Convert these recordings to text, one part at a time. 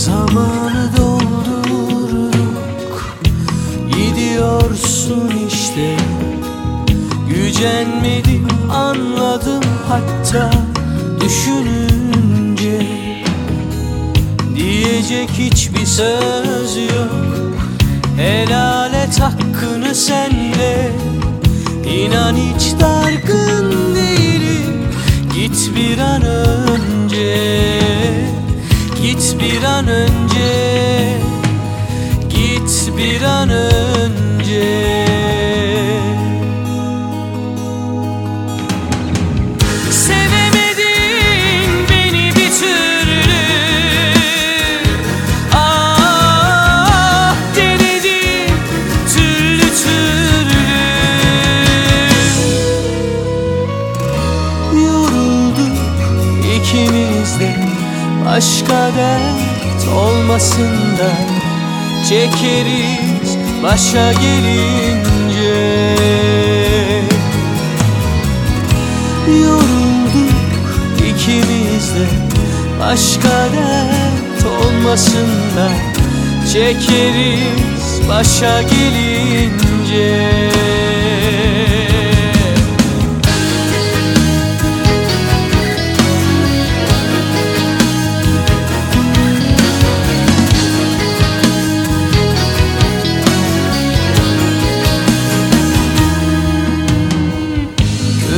Zamanı doldurduk Gidiyorsun işte. Gücenmedim anladım hatta düşününce. Diyecek hiçbir söz yok. Helal et hakkını sende İnan hiç dargın an önce Git bir an önce. Ah ikimiz de Başka dert olmasın da Çekeriz başa gelince. Yorulduk ikimiz de Başka dert olmasın da Çekeriz başa gelince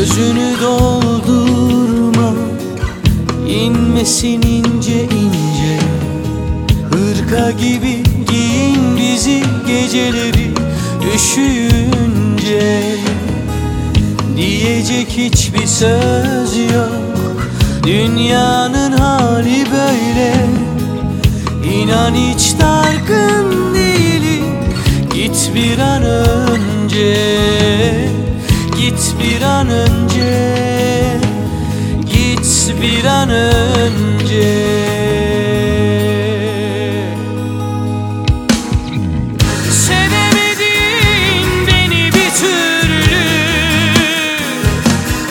Gözünü doldurma inmesin ince ince. Hırka gibi giyin bizi geceleri üşüyünce Diyecek hiçbir söz yok Dünyanın hali böyle. İnan hiç dargın değilim Git bir an Git bir an önce. Git bir an önce.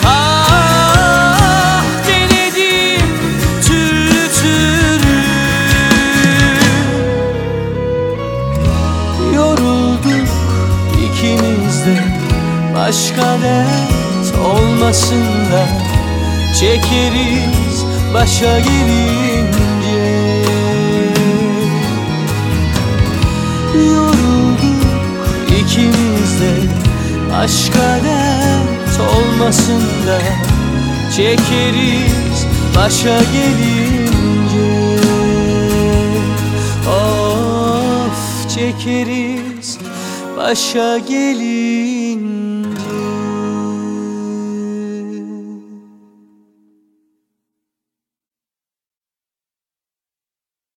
Ah Yorulduk ikimiz Başka dert olmasın da Çekeriz başa gelince. Yorulduk ikimiz de Başka dert olmasın da Çekeriz başa gelince. Of çekeriz başa gelince